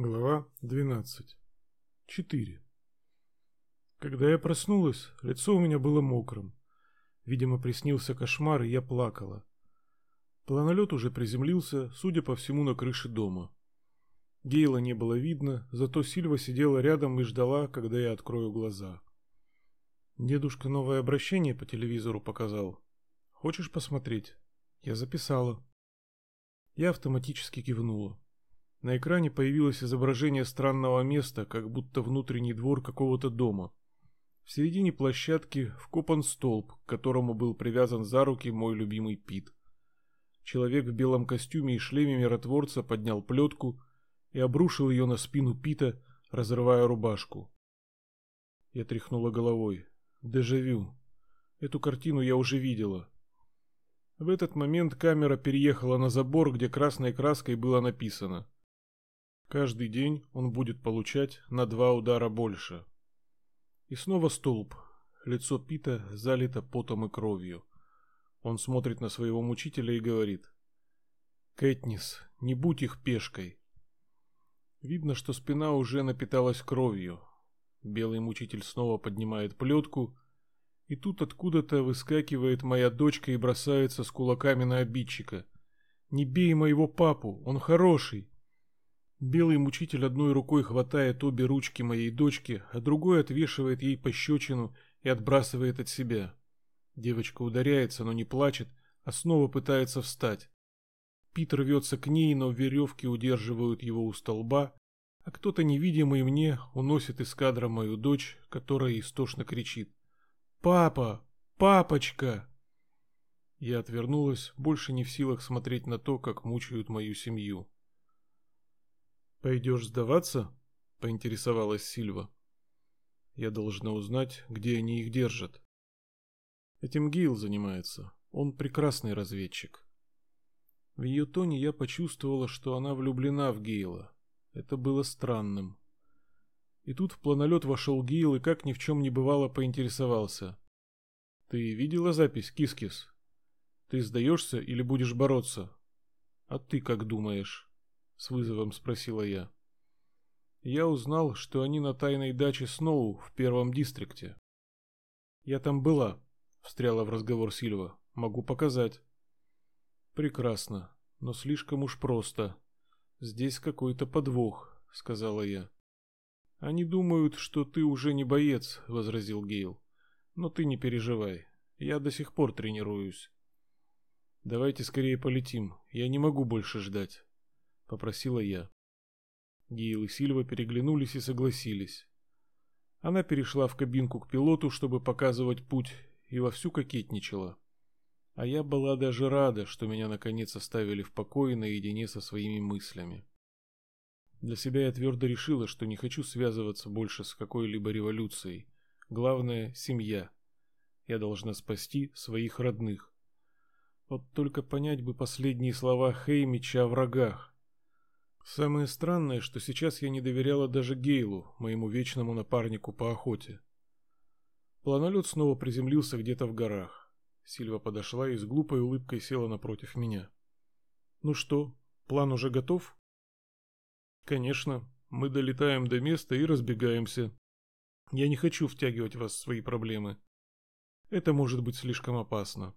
Глава 12. 4. Когда я проснулась, лицо у меня было мокрым. Видимо, приснился кошмар, и я плакала. Планолет уже приземлился, судя по всему, на крыше дома. Гейла не было видно, зато Сильва сидела рядом и ждала, когда я открою глаза. Дедушка новое обращение по телевизору показал. Хочешь посмотреть? Я записала. Я автоматически кивнула. На экране появилось изображение странного места, как будто внутренний двор какого-то дома. В середине площадки вкопан столб, к которому был привязан за руки мой любимый Пит. Человек в белом костюме и шлеме миротворца поднял плетку и обрушил ее на спину Пита, разрывая рубашку. Я тряхнула головой. Дежавю. Эту картину я уже видела. В этот момент камера переехала на забор, где красной краской было написано Каждый день он будет получать на два удара больше. И снова столб. Лицо Пита залито потом и кровью. Он смотрит на своего мучителя и говорит. «Кэтнис, не будь их пешкой». Видно, что спина уже напиталась кровью. Белый мучитель снова поднимает плетку, и тут откуда-то выскакивает моя дочка и бросается с кулаками на обидчика. «Не бей моего папу, он хороший!» Белый мучитель одной рукой хватает обе ручки моей дочки, а другой отвешивает ей пощечину и отбрасывает от себя. Девочка ударяется, но не плачет, а снова пытается встать. Пит рвется к ней, но веревки удерживают его у столба, а кто-то невидимый мне уносит из кадра мою дочь, которая истошно кричит. «Папа! Папочка!» Я отвернулась, больше не в силах смотреть на то, как мучают мою семью. «Пойдешь сдаваться?» — поинтересовалась Сильва. «Я должна узнать, где они их держат». Этим Гейл занимается. Он прекрасный разведчик. В ее тоне я почувствовала, что она влюблена в Гейла. Это было странным. И тут в планолет вошел Гейл и как ни в чем не бывало поинтересовался. «Ты видела запись, Кискис? Ты сдаешься или будешь бороться? А ты как думаешь?» С вызовом спросила я. Я узнал, что они на тайной даче Сноу в первом дистрикте. Я там была, встряла в разговор Сильва. Могу показать. Прекрасно, но слишком уж просто. Здесь какой-то подвох, сказала я. Они думают, что ты уже не боец, возразил Гейл. Но ты не переживай. Я до сих пор тренируюсь. Давайте скорее полетим. Я не могу больше ждать попросила я. Гейл и Сильва переглянулись и согласились. Она перешла в кабинку к пилоту, чтобы показывать путь, и вовсю кокетничала. А я была даже рада, что меня наконец оставили в покое наедине со своими мыслями. Для себя я твердо решила, что не хочу связываться больше с какой-либо революцией. Главное — семья. Я должна спасти своих родных. Вот только понять бы последние слова Хеймича о врагах. Самое странное, что сейчас я не доверяла даже Гейлу, моему вечному напарнику по охоте. Планолет снова приземлился где-то в горах. Сильва подошла и с глупой улыбкой села напротив меня. «Ну что, план уже готов?» «Конечно. Мы долетаем до места и разбегаемся. Я не хочу втягивать вас в свои проблемы. Это может быть слишком опасно».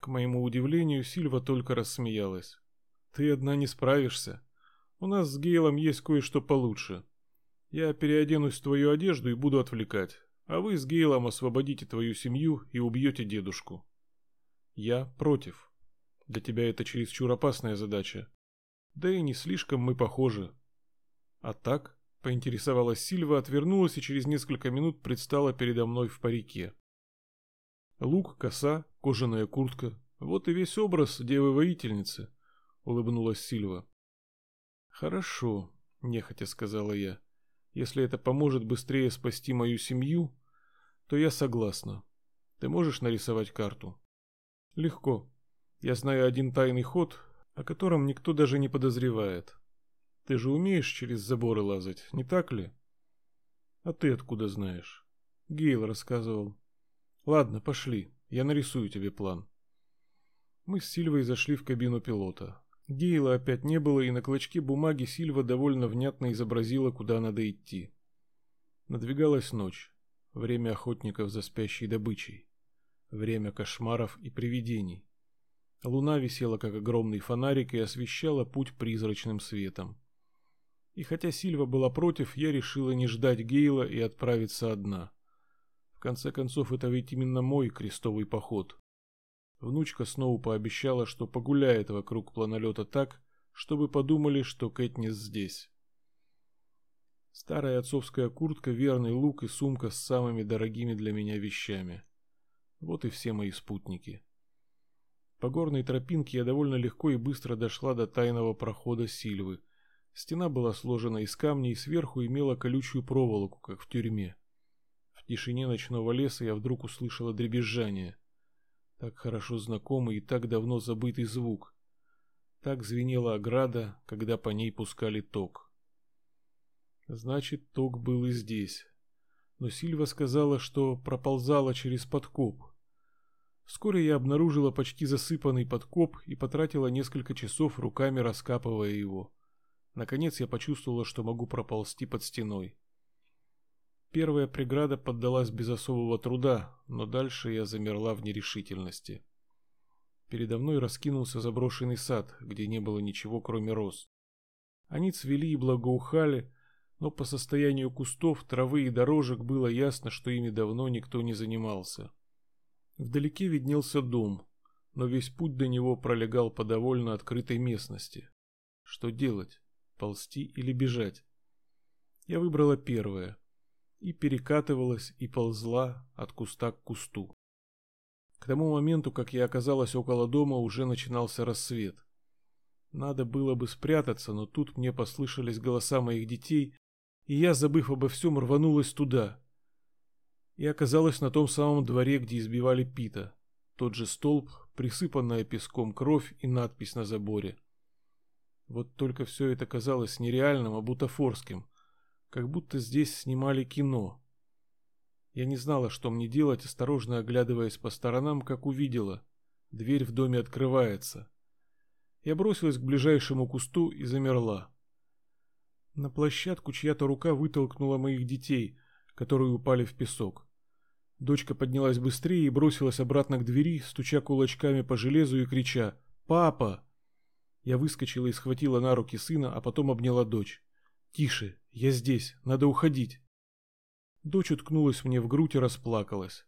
К моему удивлению, Сильва только рассмеялась. Ты одна не справишься. У нас с Гейлом есть кое-что получше. Я переоденусь в твою одежду и буду отвлекать, а вы с Гейлом освободите твою семью и убьете дедушку. Я против. Для тебя это чересчур опасная задача. Да и не слишком мы похожи. А так, поинтересовалась Сильва, отвернулась и через несколько минут предстала передо мной в парике. Лук, коса, кожаная куртка. Вот и весь образ девы-воительницы улыбнулась Сильва. Хорошо, нехотя сказала я. Если это поможет быстрее спасти мою семью, то я согласна. Ты можешь нарисовать карту? Легко. Я знаю один тайный ход, о котором никто даже не подозревает. Ты же умеешь через заборы лазать, не так ли? А ты откуда знаешь? Гейл рассказывал. Ладно, пошли. Я нарисую тебе план. Мы с Сильвой зашли в кабину пилота. Гейла опять не было, и на клочке бумаги Сильва довольно внятно изобразила, куда надо идти. Надвигалась ночь, время охотников за спящей добычей, время кошмаров и привидений. Луна висела как огромный фонарик и освещала путь призрачным светом. И хотя Сильва была против, я решила не ждать Гейла и отправиться одна. В конце концов, это ведь именно мой крестовый поход. Внучка Сноу пообещала, что погуляет вокруг планолета так, чтобы подумали, что Кэтнис здесь. Старая отцовская куртка, верный лук и сумка с самыми дорогими для меня вещами. Вот и все мои спутники. По горной тропинке я довольно легко и быстро дошла до тайного прохода Сильвы. Стена была сложена из камней и сверху имела колючую проволоку, как в тюрьме. В тишине ночного леса я вдруг услышала дребезжание. Так хорошо знакомый и так давно забытый звук. Так звенела ограда, когда по ней пускали ток. Значит, ток был и здесь. Но Сильва сказала, что проползала через подкоп. Вскоре я обнаружила почти засыпанный подкоп и потратила несколько часов руками раскапывая его. Наконец я почувствовала, что могу проползти под стеной. Первая преграда поддалась без особого труда, но дальше я замерла в нерешительности. Передо мной раскинулся заброшенный сад, где не было ничего, кроме роз. Они цвели и благоухали, но по состоянию кустов, травы и дорожек было ясно, что ими давно никто не занимался. Вдалеке виднелся дом, но весь путь до него пролегал по довольно открытой местности. Что делать? Ползти или бежать? Я выбрала первое и перекатывалась и ползла от куста к кусту. К тому моменту, как я оказалась около дома, уже начинался рассвет. Надо было бы спрятаться, но тут мне послышались голоса моих детей, и я, забыв обо всем, рванулась туда и оказалась на том самом дворе, где избивали Пита. Тот же столб, присыпанная песком кровь и надпись на заборе. Вот только все это казалось нереальным, а бутафорским, как будто здесь снимали кино. Я не знала, что мне делать, осторожно оглядываясь по сторонам, как увидела. Дверь в доме открывается. Я бросилась к ближайшему кусту и замерла. На площадку чья-то рука вытолкнула моих детей, которые упали в песок. Дочка поднялась быстрее и бросилась обратно к двери, стуча кулачками по железу и крича «Папа!». Я выскочила и схватила на руки сына, а потом обняла дочь. «Тише, я здесь, надо уходить». Дочь уткнулась мне в грудь и расплакалась.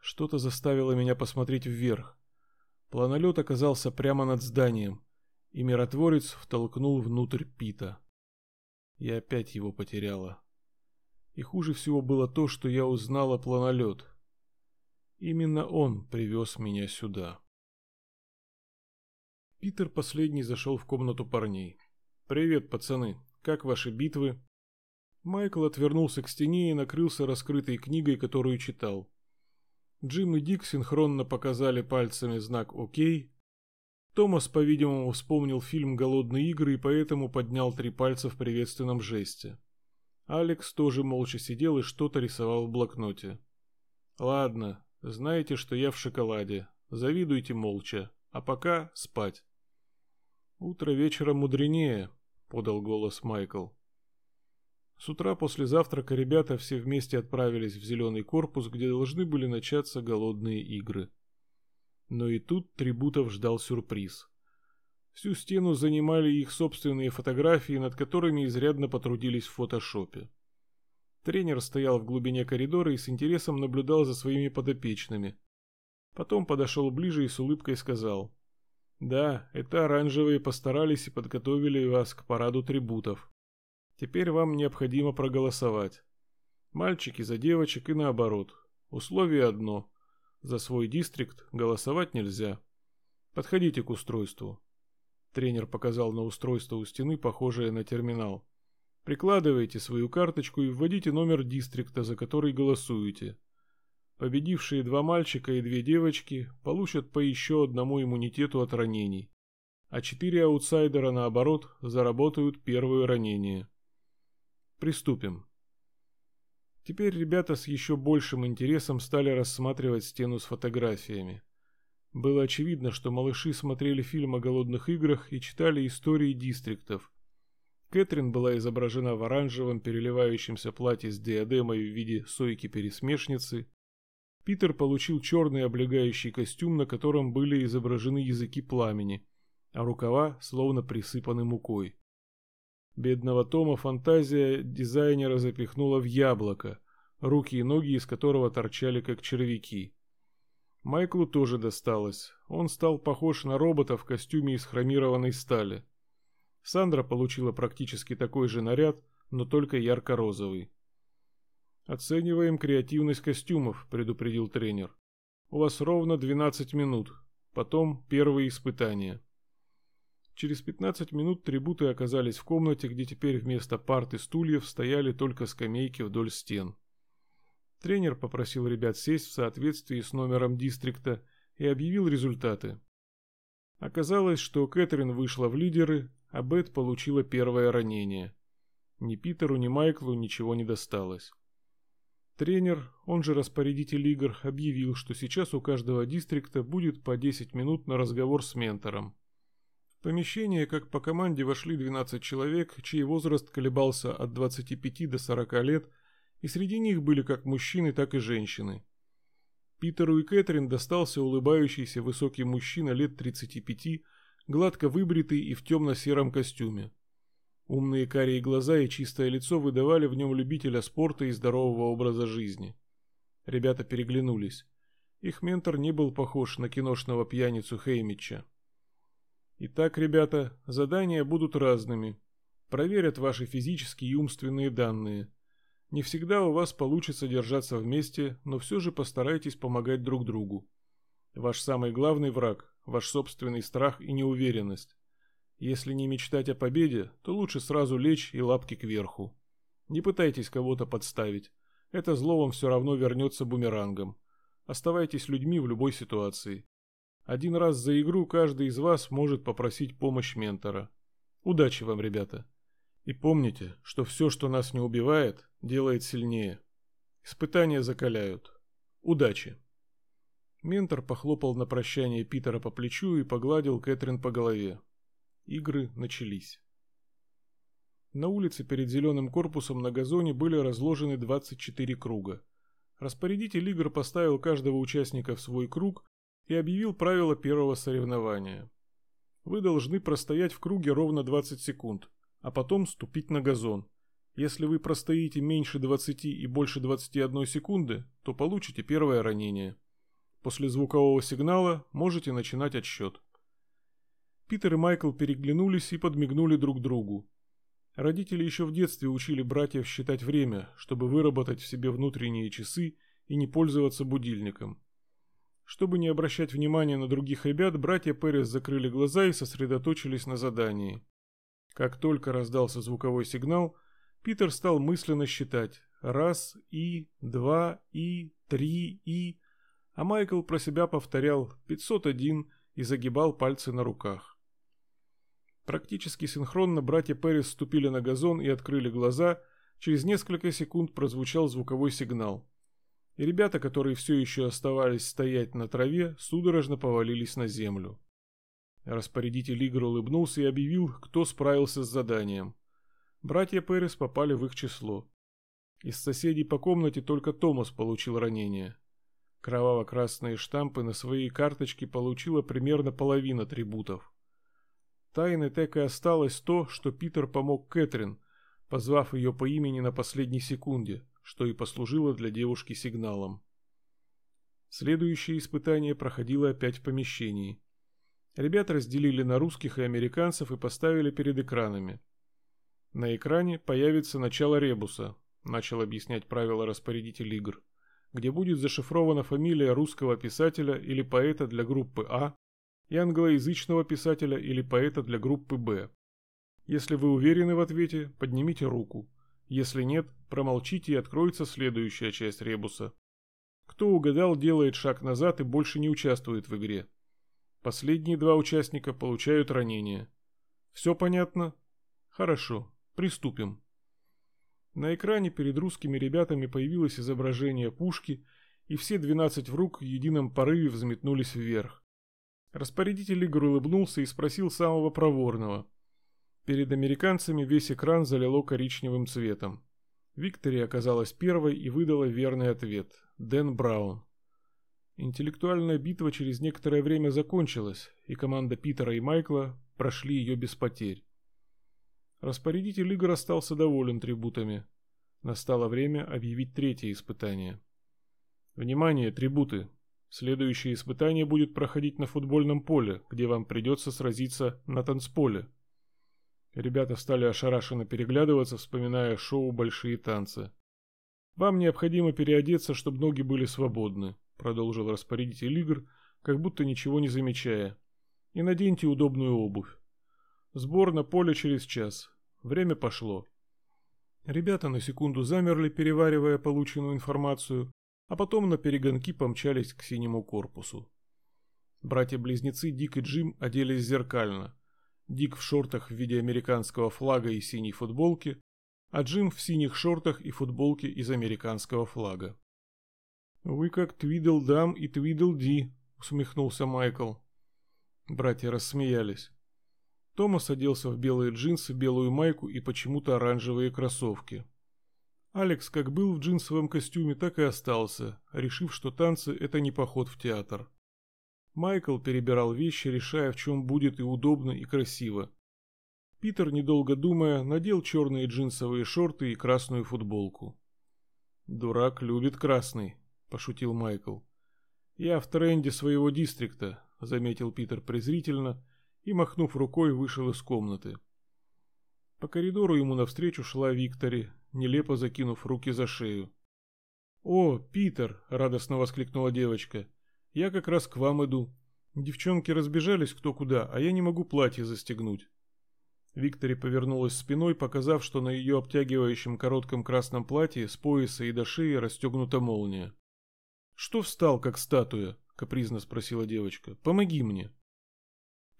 Что-то заставило меня посмотреть вверх. Планолет оказался прямо над зданием, и миротворец втолкнул внутрь Пита. Я опять его потеряла. И хуже всего было то, что я узнала планолет. Именно он привез меня сюда. Питер последний зашел в комнату парней. «Привет, пацаны. Как ваши битвы?» Майкл отвернулся к стене и накрылся раскрытой книгой, которую читал. Джим и Дик синхронно показали пальцами знак «Окей». Томас, по-видимому, вспомнил фильм «Голодные игры» и поэтому поднял три пальца в приветственном жесте. Алекс тоже молча сидел и что-то рисовал в блокноте. «Ладно, знаете, что я в шоколаде. Завидуйте молча. А пока спать». «Утро вечера мудренее», — подал голос Майкл. С утра после завтрака ребята все вместе отправились в зеленый корпус, где должны были начаться голодные игры. Но и тут Трибутов ждал сюрприз. Всю стену занимали их собственные фотографии, над которыми изрядно потрудились в фотошопе. Тренер стоял в глубине коридора и с интересом наблюдал за своими подопечными. Потом подошел ближе и с улыбкой сказал. «Да, это оранжевые постарались и подготовили вас к параду трибутов. Теперь вам необходимо проголосовать. Мальчики за девочек и наоборот. Условие одно. За свой дистрикт голосовать нельзя. Подходите к устройству. Тренер показал на устройство у стены, похожее на терминал. Прикладывайте свою карточку и вводите номер дистрикта, за который голосуете. Победившие два мальчика и две девочки получат по еще одному иммунитету от ранений, а четыре аутсайдера, наоборот, заработают первое ранение. Приступим. Теперь ребята с еще большим интересом стали рассматривать стену с фотографиями. Было очевидно, что малыши смотрели фильм о голодных играх и читали истории дистриктов. Кэтрин была изображена в оранжевом переливающемся платье с диадемой в виде сойки-пересмешницы. Питер получил черный облегающий костюм, на котором были изображены языки пламени, а рукава словно присыпаны мукой. Бедного Тома фантазия дизайнера запихнула в яблоко, руки и ноги из которого торчали как червяки. Майклу тоже досталось. Он стал похож на робота в костюме из хромированной стали. Сандра получила практически такой же наряд, но только ярко-розовый. «Оцениваем креативность костюмов», — предупредил тренер. «У вас ровно 12 минут. Потом первые испытания». Через 15 минут трибуты оказались в комнате, где теперь вместо парт и стульев стояли только скамейки вдоль стен. Тренер попросил ребят сесть в соответствии с номером дистрикта и объявил результаты. Оказалось, что Кэтрин вышла в лидеры, а Бет получила первое ранение. Ни Питеру, ни Майклу ничего не досталось. Тренер, он же распорядитель игр, объявил, что сейчас у каждого дистрикта будет по 10 минут на разговор с ментором. В помещение, как по команде, вошли 12 человек, чей возраст колебался от 25 до 40 лет – и среди них были как мужчины, так и женщины. Питеру и Кэтрин достался улыбающийся высокий мужчина лет 35, гладко выбритый и в темно-сером костюме. Умные карие глаза и чистое лицо выдавали в нем любителя спорта и здорового образа жизни. Ребята переглянулись. Их ментор не был похож на киношного пьяницу Хеймича. Итак, ребята, задания будут разными. Проверят ваши физические и умственные данные. Не всегда у вас получится держаться вместе, но все же постарайтесь помогать друг другу. Ваш самый главный враг – ваш собственный страх и неуверенность. Если не мечтать о победе, то лучше сразу лечь и лапки кверху. Не пытайтесь кого-то подставить. Это зло вам все равно вернется бумерангом. Оставайтесь людьми в любой ситуации. Один раз за игру каждый из вас может попросить помощь ментора. Удачи вам, ребята! И помните, что все, что нас не убивает, делает сильнее. Испытания закаляют. Удачи. Ментор похлопал на прощание Питера по плечу и погладил Кэтрин по голове. Игры начались. На улице перед зеленым корпусом на газоне были разложены 24 круга. Распорядитель игр поставил каждого участника в свой круг и объявил правила первого соревнования. Вы должны простоять в круге ровно 20 секунд а потом ступить на газон. Если вы простоите меньше 20 и больше 21 секунды, то получите первое ранение. После звукового сигнала можете начинать отсчет. Питер и Майкл переглянулись и подмигнули друг другу. Родители еще в детстве учили братьев считать время, чтобы выработать в себе внутренние часы и не пользоваться будильником. Чтобы не обращать внимания на других ребят, братья Перес закрыли глаза и сосредоточились на задании. Как только раздался звуковой сигнал, Питер стал мысленно считать «раз и, два и, три и», а Майкл про себя повторял «501» и загибал пальцы на руках. Практически синхронно братья Перес ступили на газон и открыли глаза, через несколько секунд прозвучал звуковой сигнал. И ребята, которые все еще оставались стоять на траве, судорожно повалились на землю. Распорядитель игр улыбнулся и объявил, кто справился с заданием. Братья Перес попали в их число. Из соседей по комнате только Томас получил ранение. Кроваво-красные штампы на своей карточке получила примерно половина атрибутов. Тайной так и осталось то, что Питер помог Кэтрин, позвав ее по имени на последней секунде, что и послужило для девушки сигналом. Следующее испытание проходило опять в помещении. Ребят разделили на русских и американцев и поставили перед экранами. На экране появится начало ребуса, начал объяснять правила распорядитель игр, где будет зашифрована фамилия русского писателя или поэта для группы А и англоязычного писателя или поэта для группы Б. Если вы уверены в ответе, поднимите руку. Если нет, промолчите и откроется следующая часть ребуса. Кто угадал, делает шаг назад и больше не участвует в игре. Последние два участника получают ранения. Все понятно? Хорошо, приступим. На экране перед русскими ребятами появилось изображение пушки, и все 12 в рук в едином порыве взметнулись вверх. Распорядитель игр улыбнулся и спросил самого проворного. Перед американцами весь экран залило коричневым цветом. Виктори оказалась первой и выдала верный ответ. Дэн Браун. Интеллектуальная битва через некоторое время закончилась, и команда Питера и Майкла прошли ее без потерь. Распорядитель игр остался доволен трибутами. Настало время объявить третье испытание. Внимание, трибуты! Следующее испытание будет проходить на футбольном поле, где вам придется сразиться на танцполе. Ребята стали ошарашенно переглядываться, вспоминая шоу «Большие танцы». «Вам необходимо переодеться, чтобы ноги были свободны», — продолжил распорядитель игр, как будто ничего не замечая. «И наденьте удобную обувь. Сбор на поле через час. Время пошло». Ребята на секунду замерли, переваривая полученную информацию, а потом наперегонки помчались к синему корпусу. Братья-близнецы Дик и Джим оделись зеркально. Дик в шортах в виде американского флага и синей футболке, а Джим в синих шортах и футболке из американского флага. «Вы как Твидлдам и Твидлди», — усмехнулся Майкл. Братья рассмеялись. Томас оделся в белые джинсы, белую майку и почему-то оранжевые кроссовки. Алекс как был в джинсовом костюме, так и остался, решив, что танцы – это не поход в театр. Майкл перебирал вещи, решая, в чем будет и удобно, и красиво. Питер, недолго думая, надел черные джинсовые шорты и красную футболку. «Дурак любит красный», – пошутил Майкл. «Я в тренде своего дистрикта», – заметил Питер презрительно и, махнув рукой, вышел из комнаты. По коридору ему навстречу шла Виктори, нелепо закинув руки за шею. «О, Питер!» — радостно воскликнула девочка. «Я как раз к вам иду. Девчонки разбежались кто куда, а я не могу платье застегнуть». Виктори повернулась спиной, показав, что на ее обтягивающем коротком красном платье с пояса и до шеи расстегнута молния. «Что встал, как статуя?» — капризно спросила девочка. «Помоги мне».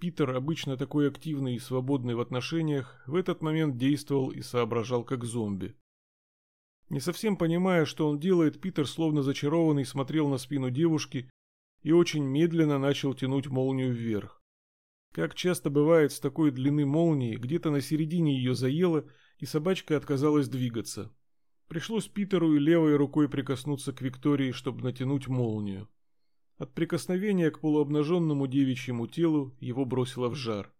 Питер, обычно такой активный и свободный в отношениях, в этот момент действовал и соображал как зомби. Не совсем понимая, что он делает, Питер, словно зачарованный, смотрел на спину девушки и очень медленно начал тянуть молнию вверх. Как часто бывает с такой длины молнии, где-то на середине ее заело, и собачка отказалась двигаться. Пришлось Питеру и левой рукой прикоснуться к Виктории, чтобы натянуть молнию. От прикосновения к полуобнаженному девичьему телу его бросило в жар.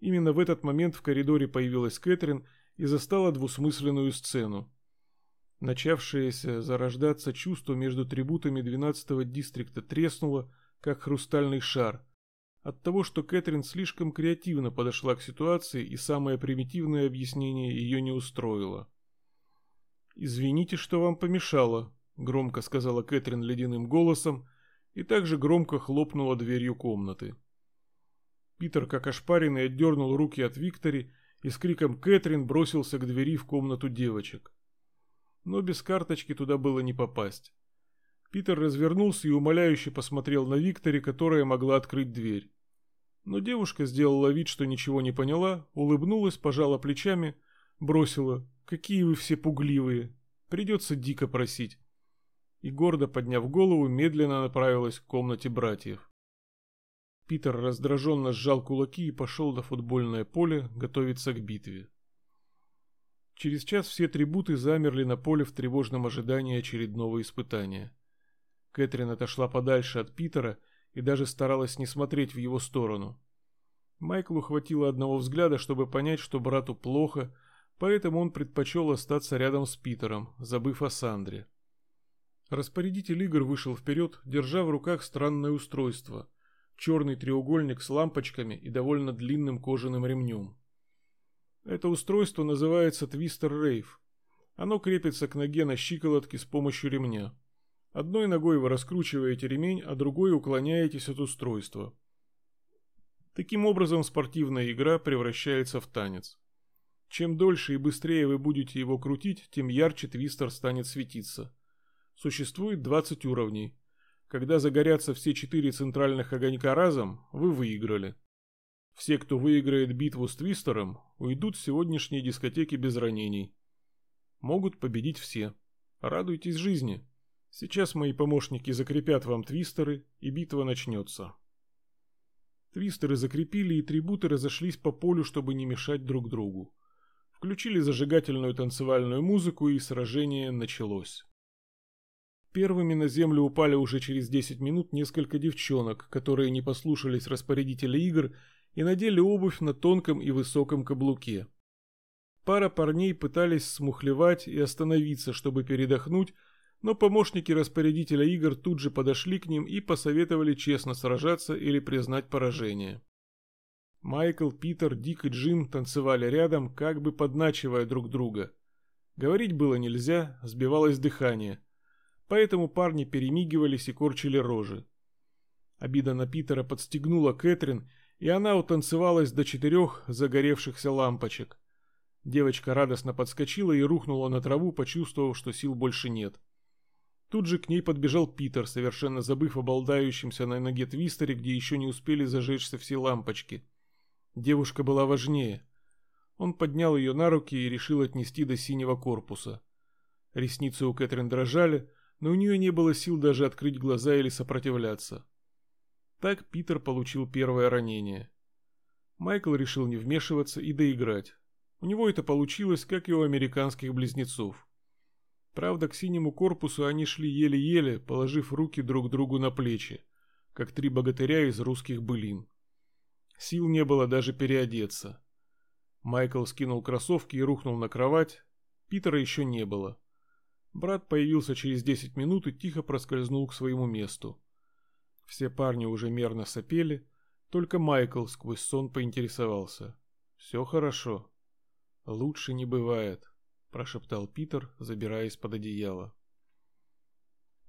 Именно в этот момент в коридоре появилась Кэтрин и застала двусмысленную сцену. Начавшееся зарождаться чувство между трибутами 12-го дистрикта треснуло, как хрустальный шар. От того, что Кэтрин слишком креативно подошла к ситуации и самое примитивное объяснение ее не устроило. «Извините, что вам помешало», — громко сказала Кэтрин ледяным голосом и также громко хлопнула дверью комнаты. Питер, как ошпаренный, отдернул руки от Виктори и с криком «Кэтрин» бросился к двери в комнату девочек но без карточки туда было не попасть. Питер развернулся и умоляюще посмотрел на Виктори, которая могла открыть дверь. Но девушка сделала вид, что ничего не поняла, улыбнулась, пожала плечами, бросила «Какие вы все пугливые! Придется дико просить!» И гордо подняв голову, медленно направилась к комнате братьев. Питер раздраженно сжал кулаки и пошел на футбольное поле готовиться к битве. Через час все трибуты замерли на поле в тревожном ожидании очередного испытания. Кэтрин отошла подальше от Питера и даже старалась не смотреть в его сторону. Майклу хватило одного взгляда, чтобы понять, что брату плохо, поэтому он предпочел остаться рядом с Питером, забыв о Сандре. Распорядитель игр вышел вперед, держа в руках странное устройство. Черный треугольник с лампочками и довольно длинным кожаным ремнем. Это устройство называется твистер рейв. Оно крепится к ноге на щиколотке с помощью ремня. Одной ногой вы раскручиваете ремень, а другой уклоняетесь от устройства. Таким образом спортивная игра превращается в танец. Чем дольше и быстрее вы будете его крутить, тем ярче твистер станет светиться. Существует 20 уровней. Когда загорятся все четыре центральных огонька разом, вы выиграли. Все, кто выиграет битву с Твистером, уйдут с сегодняшней дискотеки без ранений. Могут победить все. Радуйтесь жизни. Сейчас мои помощники закрепят вам твистеры, и битва начнется. Твистеры закрепили, и трибуты разошлись по полю, чтобы не мешать друг другу. Включили зажигательную танцевальную музыку, и сражение началось. Первыми на землю упали уже через 10 минут несколько девчонок, которые не послушались распорядителя игр и надели обувь на тонком и высоком каблуке. Пара парней пытались смухлевать и остановиться, чтобы передохнуть, но помощники распорядителя игр тут же подошли к ним и посоветовали честно сражаться или признать поражение. Майкл, Питер, Дик и Джим танцевали рядом, как бы подначивая друг друга. Говорить было нельзя, сбивалось дыхание. Поэтому парни перемигивались и корчили рожи. Обида на Питера подстегнула Кэтрин, и она утанцевалась до четырех загоревшихся лампочек. Девочка радостно подскочила и рухнула на траву, почувствовав, что сил больше нет. Тут же к ней подбежал Питер, совершенно забыв о болдающемся на ноге твистере, где еще не успели зажечься все лампочки. Девушка была важнее. Он поднял ее на руки и решил отнести до синего корпуса. Ресницы у Кэтрин дрожали, но у нее не было сил даже открыть глаза или сопротивляться. Так Питер получил первое ранение. Майкл решил не вмешиваться и доиграть. У него это получилось, как и у американских близнецов. Правда, к синему корпусу они шли еле-еле, положив руки друг другу на плечи, как три богатыря из русских былин. Сил не было даже переодеться. Майкл скинул кроссовки и рухнул на кровать. Питера еще не было. Брат появился через 10 минут и тихо проскользнул к своему месту. Все парни уже мерно сопели, только Майкл сквозь сон поинтересовался. «Все хорошо?» «Лучше не бывает», прошептал Питер, забираясь под одеяло.